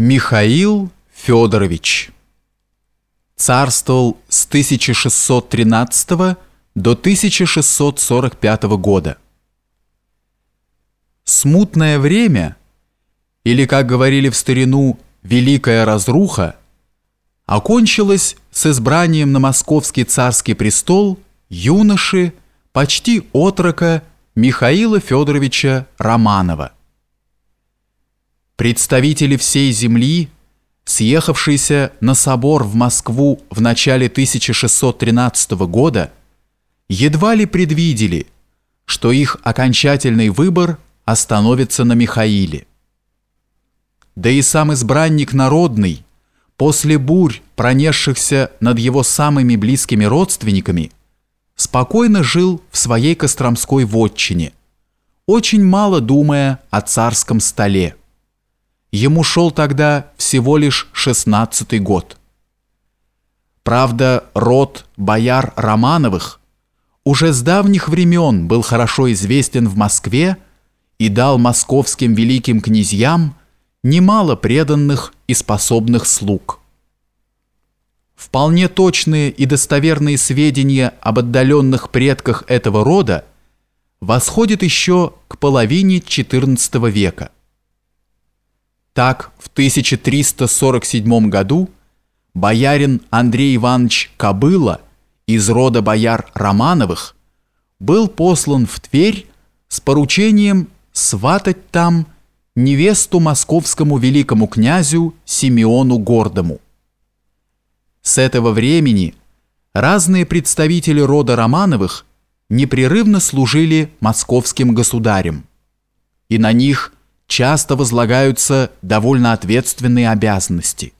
Михаил Федорович царствовал с 1613 до 1645 года. Смутное время, или, как говорили в старину, Великая Разруха, окончилось с избранием на московский царский престол юноши, почти отрока Михаила Федоровича Романова. Представители всей земли, съехавшиеся на собор в Москву в начале 1613 года, едва ли предвидели, что их окончательный выбор остановится на Михаиле. Да и сам избранник народный, после бурь, пронесшихся над его самыми близкими родственниками, спокойно жил в своей Костромской вотчине, очень мало думая о царском столе. Ему шел тогда всего лишь шестнадцатый год. Правда, род бояр Романовых уже с давних времен был хорошо известен в Москве и дал московским великим князьям немало преданных и способных слуг. Вполне точные и достоверные сведения об отдаленных предках этого рода восходят еще к половине XIV века. Так, в 1347 году боярин Андрей Иванович Кобыла из рода бояр Романовых был послан в Тверь с поручением сватать там невесту московскому великому князю Симеону Гордому. С этого времени разные представители рода Романовых непрерывно служили московским государям, и на них – часто возлагаются довольно ответственные обязанности.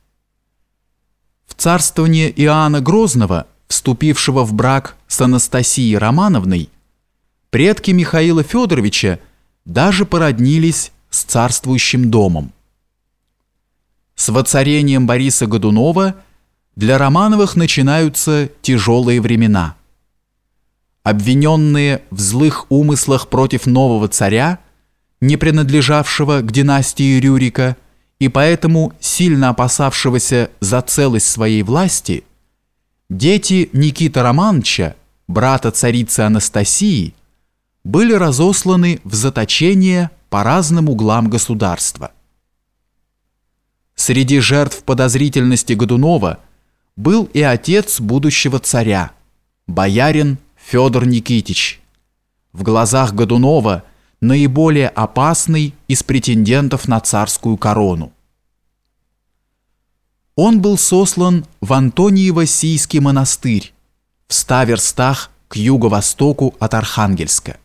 В царствование Иоанна Грозного, вступившего в брак с Анастасией Романовной, предки Михаила Федоровича даже породнились с царствующим домом. С воцарением Бориса Годунова для Романовых начинаются тяжелые времена. Обвиненные в злых умыслах против нового царя – не принадлежавшего к династии Рюрика и поэтому сильно опасавшегося за целость своей власти, дети Никита Романовича, брата царицы Анастасии, были разосланы в заточение по разным углам государства. Среди жертв подозрительности Годунова был и отец будущего царя, боярин Федор Никитич. В глазах Годунова – наиболее опасный из претендентов на царскую корону. Он был сослан в Антониево-Сийский монастырь в ста верстах к юго-востоку от Архангельска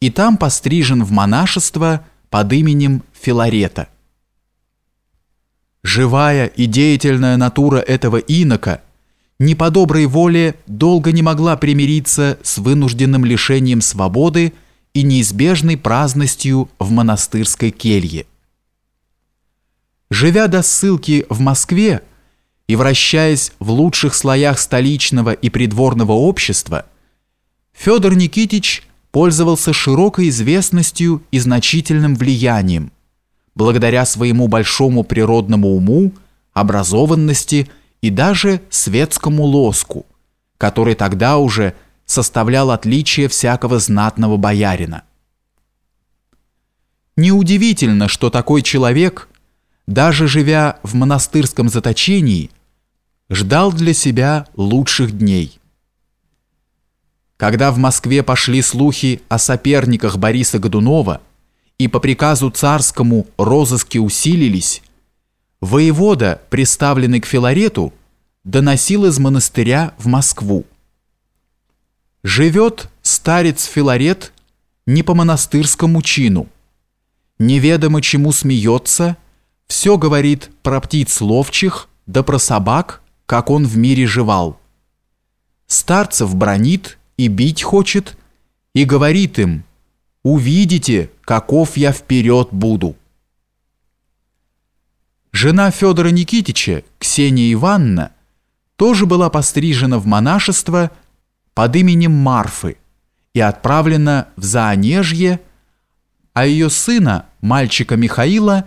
и там пострижен в монашество под именем Филарета. Живая и деятельная натура этого инока не по доброй воле долго не могла примириться с вынужденным лишением свободы и неизбежной праздностью в монастырской келье. Живя до ссылки в Москве и вращаясь в лучших слоях столичного и придворного общества, Федор Никитич пользовался широкой известностью и значительным влиянием, благодаря своему большому природному уму, образованности и даже светскому лоску, который тогда уже – составлял отличие всякого знатного боярина. Неудивительно, что такой человек, даже живя в монастырском заточении, ждал для себя лучших дней. Когда в Москве пошли слухи о соперниках Бориса Годунова и по приказу царскому розыски усилились, воевода, приставленный к Филарету, доносил из монастыря в Москву. Живет старец Филарет не по монастырскому чину. Неведомо чему смеется, все говорит про птиц ловчих, да про собак, как он в мире жевал. Старцев бронит и бить хочет, и говорит им, «Увидите, каков я вперед буду». Жена Федора Никитича, Ксения Ивановна, тоже была пострижена в монашество – под именем Марфы и отправлена в Заонежье, а ее сына, мальчика Михаила,